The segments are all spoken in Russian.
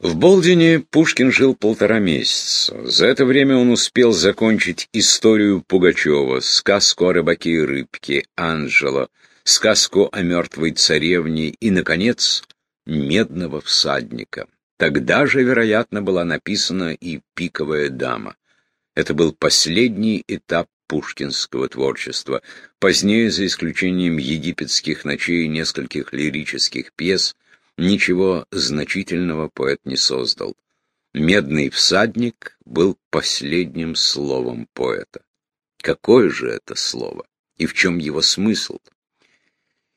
В Болдине Пушкин жил полтора месяца. За это время он успел закончить историю Пугачева, сказку о рыбаке и рыбке, Анжела, сказку о мертвой царевне и, наконец, медного всадника. Тогда же, вероятно, была написана и «Пиковая дама». Это был последний этап пушкинского творчества. Позднее, за исключением египетских ночей и нескольких лирических пьес, ничего значительного поэт не создал. «Медный всадник» был последним словом поэта. Какое же это слово? И в чем его смысл?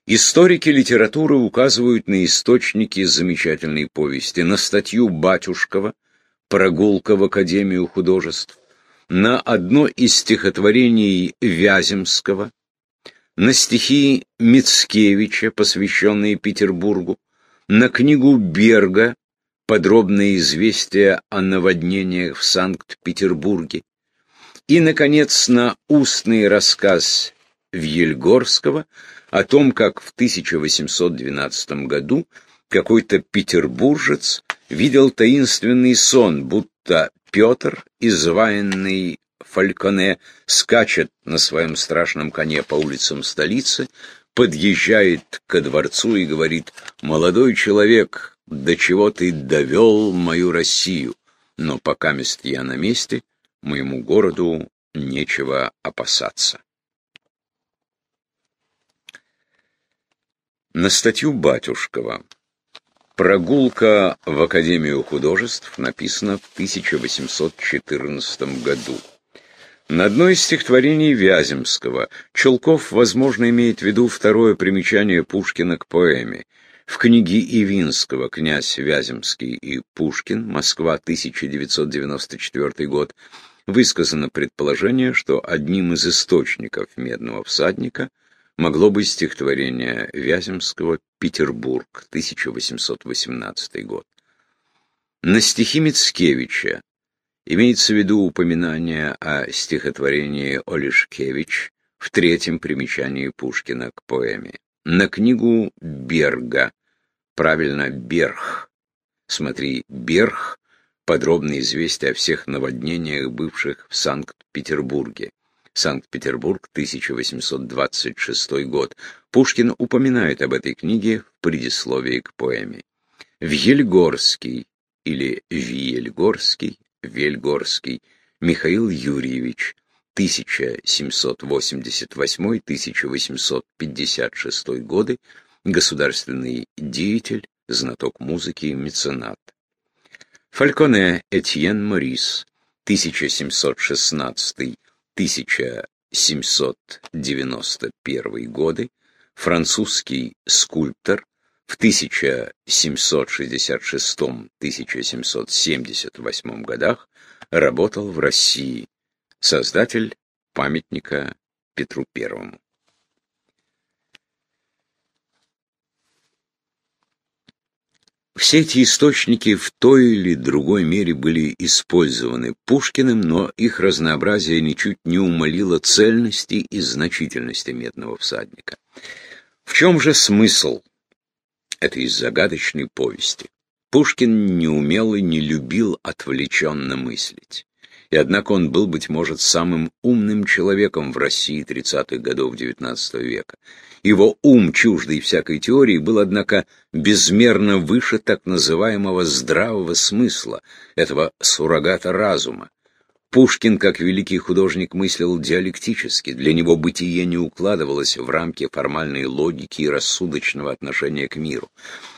Историки литературы указывают на источники замечательной повести, на статью Батюшкова «Прогулка в Академию художеств», на одно из стихотворений Вяземского, на стихи Мицкевича, посвященные Петербургу, на книгу Берга «Подробное известие о наводнениях в Санкт-Петербурге» и, наконец, на устный рассказ Вьельгорского о том, как в 1812 году какой-то петербуржец видел таинственный сон, будто Петр, изваянный Фальконе, скачет на своем страшном коне по улицам столицы, подъезжает ко дворцу и говорит, «Молодой человек, до чего ты довел мою Россию? Но пока мест я на месте, моему городу нечего опасаться». На статью Батюшкова Прогулка в Академию художеств написана в 1814 году. На одно из стихотворений Вяземского Чулков, возможно, имеет в виду второе примечание Пушкина к поэме. В книге Ивинского «Князь Вяземский и Пушкин. Москва, 1994 год» высказано предположение, что одним из источников «Медного всадника» могло быть стихотворение Вяземского «Петербург», 1818 год. На стихи Мицкевича имеется в виду упоминание о стихотворении Олешкевич в третьем примечании Пушкина к поэме. На книгу Берга, правильно, Берх, смотри, Берх, подробное известие о всех наводнениях, бывших в Санкт-Петербурге. Санкт-Петербург, 1826 год. Пушкин упоминает об этой книге в предисловии к поэме. Вьельгорский или Виельгорский, Вельгорский, Михаил Юрьевич, 1788-1856 годы, государственный деятель, знаток музыки и меценат. Фальконе Этьен Морис, 1716 1791 годы, французский скульптор, в 1766-1778 годах работал в России, создатель памятника Петру Первому. Все эти источники в той или другой мере были использованы Пушкиным, но их разнообразие ничуть не умалило цельности и значительности «Медного всадника». В чем же смысл этой загадочной повести? Пушкин не умел и не любил отвлеченно мыслить. И однако он был, быть может, самым умным человеком в России 30-х годов XIX века. Его ум, чуждый всякой теории, был, однако, безмерно выше так называемого здравого смысла, этого суррогата разума. Пушкин, как великий художник, мыслил диалектически. Для него бытие не укладывалось в рамки формальной логики и рассудочного отношения к миру.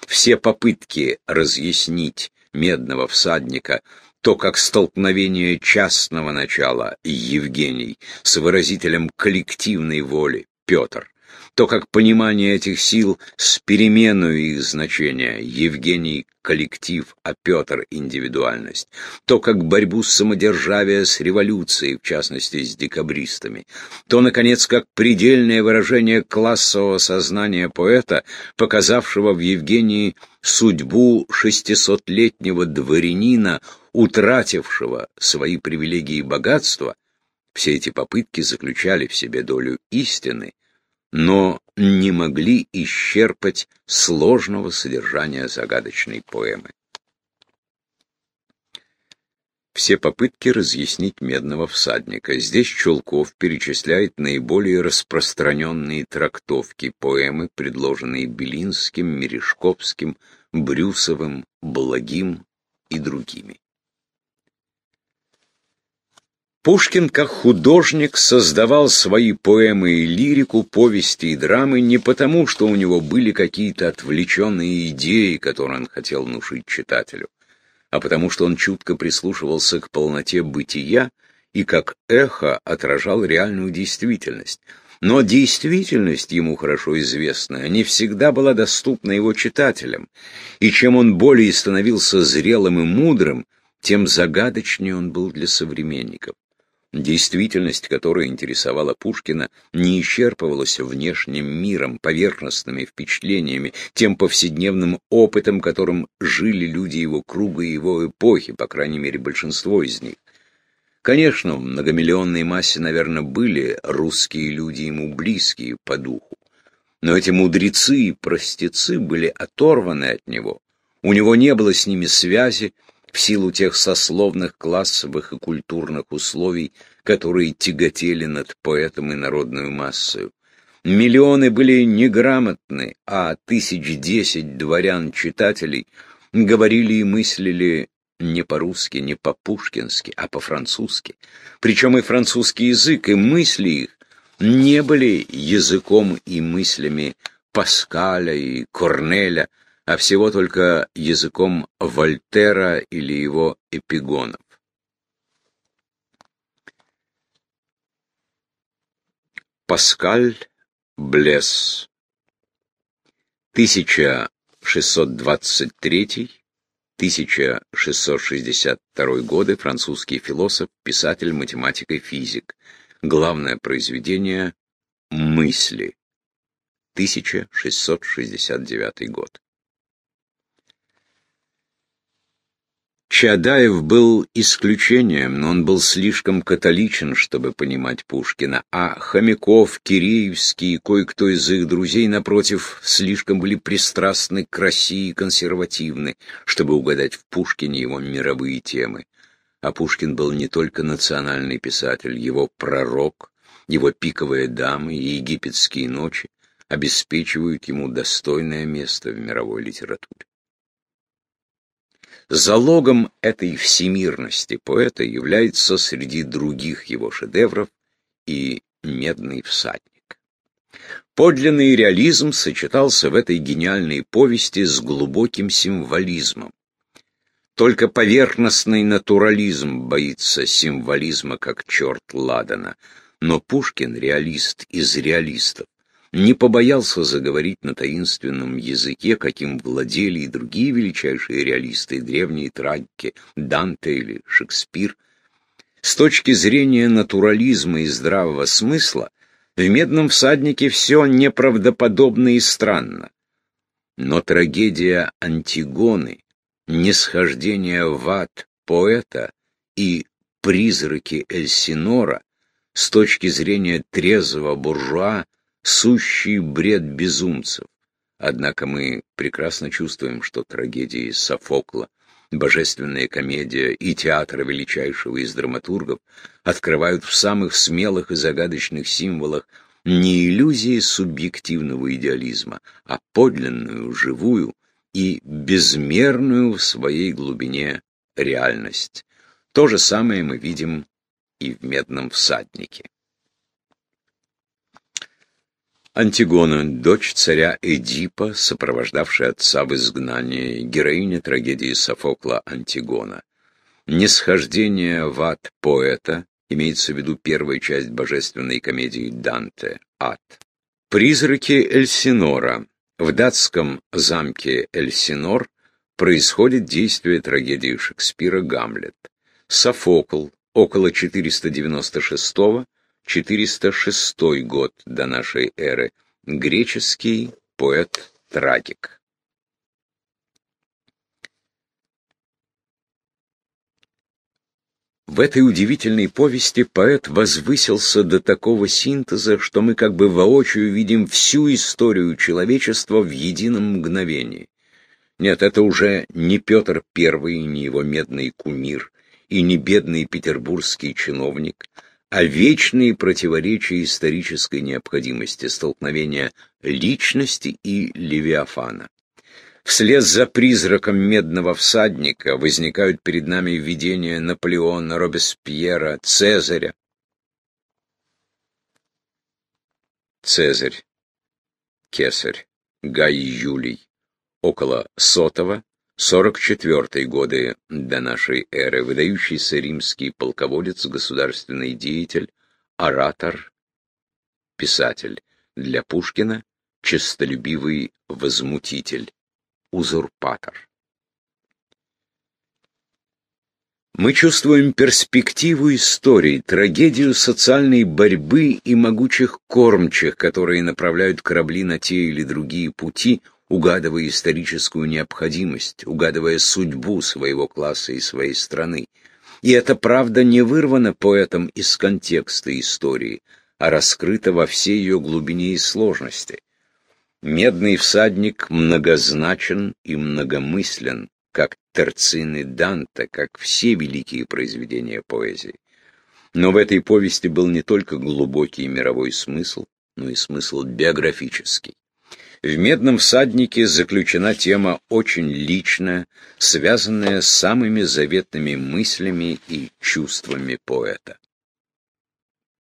Все попытки разъяснить медного всадника то, как столкновение частного начала Евгений с выразителем коллективной воли Петр, то, как понимание этих сил с переменой их значения. Евгений – коллектив, а Петр – индивидуальность, то, как борьбу самодержавия с революцией, в частности, с декабристами, то, наконец, как предельное выражение классового сознания поэта, показавшего в Евгении судьбу шестисотлетнего дворянина, утратившего свои привилегии и богатства, все эти попытки заключали в себе долю истины, но не могли исчерпать сложного содержания загадочной поэмы. все попытки разъяснить медного всадника. Здесь Чулков перечисляет наиболее распространенные трактовки поэмы, предложенные Белинским, Мережковским, Брюсовым, Благим и другими. Пушкин, как художник, создавал свои поэмы и лирику, повести и драмы не потому, что у него были какие-то отвлеченные идеи, которые он хотел внушить читателю а потому что он чутко прислушивался к полноте бытия и как эхо отражал реальную действительность. Но действительность ему хорошо известная не всегда была доступна его читателям, и чем он более становился зрелым и мудрым, тем загадочнее он был для современников. Действительность, которая интересовала Пушкина, не исчерпывалась внешним миром, поверхностными впечатлениями, тем повседневным опытом, которым жили люди его круга и его эпохи, по крайней мере, большинство из них. Конечно, в многомиллионной массе, наверное, были русские люди ему близкие по духу, но эти мудрецы и простецы были оторваны от него. У него не было с ними связи, в силу тех сословных, классовых и культурных условий, которые тяготели над поэтом и народную массою. Миллионы были неграмотны, а тысяч десять дворян-читателей говорили и мыслили не по-русски, не по-пушкински, а по-французски. Причем и французский язык, и мысли их не были языком и мыслями Паскаля и Корнеля, а всего только языком Вольтера или его эпигонов. Паскаль Блес 1623-1662 годы, французский философ, писатель, математик и физик. Главное произведение «Мысли», 1669 год. Чадаев был исключением, но он был слишком католичен, чтобы понимать Пушкина, а Хомяков, Киреевский и кое-кто из их друзей, напротив, слишком были пристрастны к России и консервативны, чтобы угадать в Пушкине его мировые темы. А Пушкин был не только национальный писатель, его пророк, его пиковая дама и египетские ночи обеспечивают ему достойное место в мировой литературе. Залогом этой всемирности поэта является среди других его шедевров и «Медный всадник». Подлинный реализм сочетался в этой гениальной повести с глубоким символизмом. Только поверхностный натурализм боится символизма, как черт Ладана, но Пушкин — реалист из реалистов не побоялся заговорить на таинственном языке, каким владели и другие величайшие реалисты, древние трагики, Данте или Шекспир. С точки зрения натурализма и здравого смысла, в «Медном всаднике» все неправдоподобно и странно. Но трагедия Антигоны, нисхождение в ад поэта и призраки Эльсинора с точки зрения трезвого буржуа сущий бред безумцев. Однако мы прекрасно чувствуем, что трагедии Софокла, божественная комедия и театр величайшего из драматургов открывают в самых смелых и загадочных символах не иллюзии субъективного идеализма, а подлинную, живую и безмерную в своей глубине реальность. То же самое мы видим и в «Медном всаднике». Антигона, дочь царя Эдипа, сопровождавшая отца в изгнании, героиня трагедии Софокла Антигона. Нисхождение в ад поэта, имеется в виду первая часть божественной комедии Данте, ад. Призраки Эльсинора. В датском замке Эльсинор происходит действие трагедии Шекспира «Гамлет». Софокл, около 496 406 год до нашей эры. Греческий поэт-трагик. В этой удивительной повести поэт возвысился до такого синтеза, что мы как бы воочию видим всю историю человечества в едином мгновении. Нет, это уже не Петр I, не его медный кумир, и не бедный петербургский чиновник, а вечные противоречия исторической необходимости столкновения личности и Левиафана. Вслед за призраком медного всадника возникают перед нами видения Наполеона, Робеспьера, Цезаря. Цезарь, Кесарь, Гай Юлий, около сотого, 44 годы до нашей эры, выдающийся римский полководец, государственный деятель, оратор, писатель. Для Пушкина честолюбивый возмутитель узурпатор. Мы чувствуем перспективу истории, трагедию социальной борьбы и могучих кормчих, которые направляют корабли на те или другие пути, угадывая историческую необходимость, угадывая судьбу своего класса и своей страны. И эта правда не вырвана поэтом из контекста истории, а раскрыта во всей ее глубине и сложности. Медный всадник многозначен и многомыслен, как терцины Данте, как все великие произведения поэзии. Но в этой повести был не только глубокий мировой смысл, но и смысл биографический. В «Медном всаднике» заключена тема очень личная, связанная с самыми заветными мыслями и чувствами поэта.